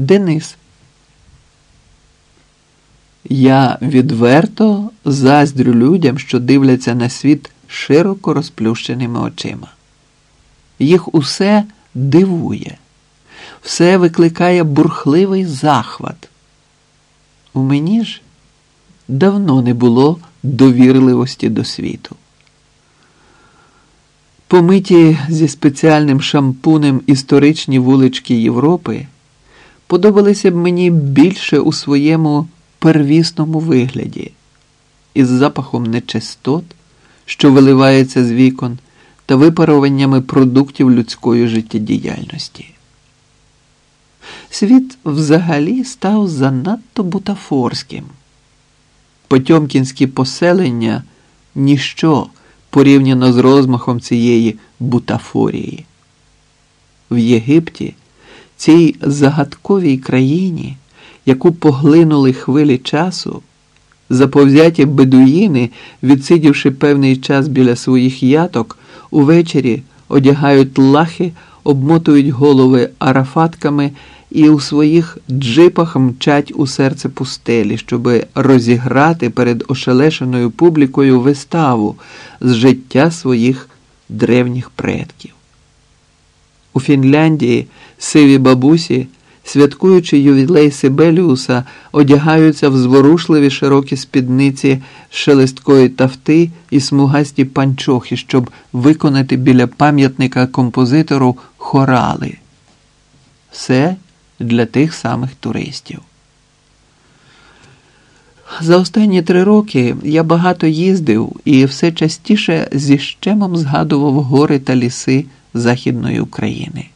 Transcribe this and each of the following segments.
Денис. Я відверто заздрю людям, що дивляться на світ широко розплющеними очима. Їх усе дивує, все викликає бурхливий захват. У мені ж давно не було довірливості до світу. Помиті зі спеціальним шампунем історичні вулички Європи подобалися б мені більше у своєму первісному вигляді, із запахом нечистот, що виливається з вікон, та випаруваннями продуктів людської життєдіяльності. Світ взагалі став занадто бутафорським. Потьомкінські поселення ніщо порівняно з розмахом цієї бутафорії. В Єгипті, цій загадковій країні, яку поглинули хвилі часу, заповзяті бедуїни, відсидівши певний час біля своїх яток, увечері одягають лахи, обмотують голови арафатками і у своїх джипах мчать у серце пустелі, щоби розіграти перед ошелешеною публікою виставу з життя своїх древніх предків. У Фінляндії сиві бабусі, святкуючи ювілей Сибеліуса, одягаються в зворушливі широкі спідниці шелесткої тафти і смугасті панчохи, щоб виконати біля пам'ятника композитору хорали. Все для тих самих туристів. За останні три роки я багато їздив і все частіше зі щемом згадував гори та ліси Західної України.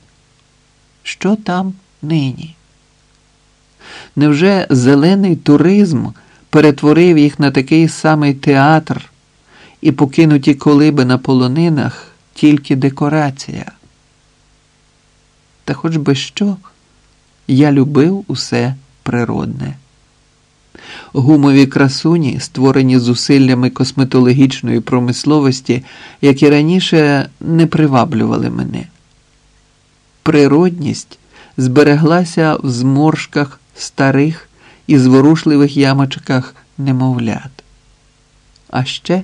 Що там нині? Невже зелений туризм перетворив їх на такий самий театр і покинуті колиби на полонинах тільки декорація? Та хоч би що? Я любив усе природне. Гумові красуні, створені зусиллями косметологічної промисловості, як і раніше не приваблювали мене. Природність збереглася в зморшках старих і зворушливих ямочках немовлят. А ще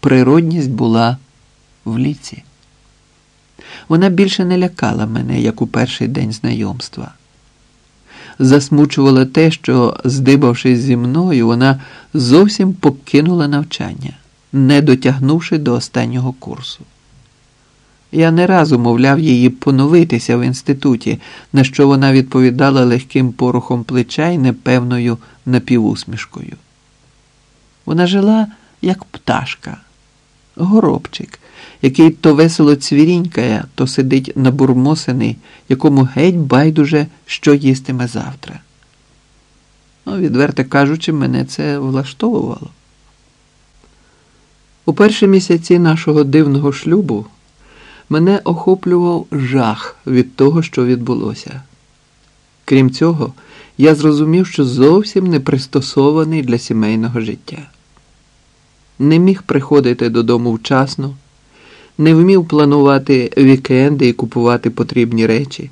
природність була в ліці. Вона більше не лякала мене, як у перший день знайомства засмучувало те, що, здибавшись зі мною, вона зовсім покинула навчання, не дотягнувши до останнього курсу. Я не раз умовляв її поновитися в інституті, на що вона відповідала легким порухом плеча і непевною напівусмішкою. Вона жила як пташка, горобчик, який то весело цвірінькає, то сидить набурмосений, якому геть байдуже, що їстиме завтра. Ну, відверто кажучи, мене це влаштовувало. У перші місяці нашого дивного шлюбу мене охоплював жах від того, що відбулося. Крім цього, я зрозумів, що зовсім не пристосований для сімейного життя. Не міг приходити додому вчасно не вмів планувати вікенди і купувати потрібні речі,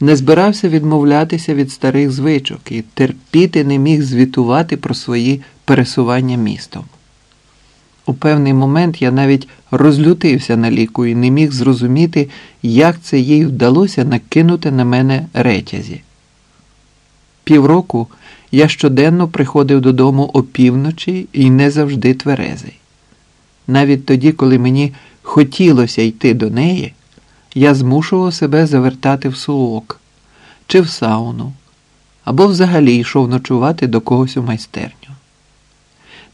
не збирався відмовлятися від старих звичок і терпіти не міг звітувати про свої пересування містом. У певний момент я навіть розлютився на ліку і не міг зрозуміти, як це їй вдалося накинути на мене ретязі. Півроку я щоденно приходив додому опівночі і не завжди тверезий. Навіть тоді, коли мені хотілося йти до неї, я змушував себе завертати в суок чи в сауну, або взагалі йшов ночувати до когось у майстерню.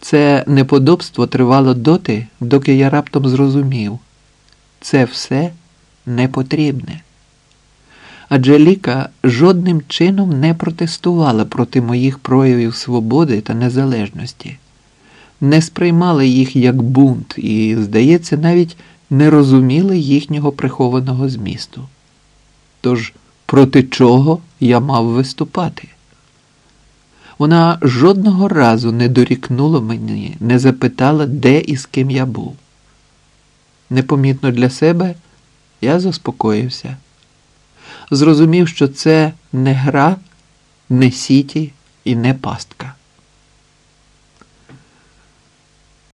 Це неподобство тривало доти, доки я раптом зрозумів це все не потрібне. Адже Ліка жодним чином не протестувала проти моїх проявів свободи та незалежності не сприймали їх як бунт і, здається, навіть не розуміли їхнього прихованого змісту. Тож проти чого я мав виступати? Вона жодного разу не дорікнула мені, не запитала, де і з ким я був. Непомітно для себе я заспокоївся. Зрозумів, що це не гра, не сіті і не пастка.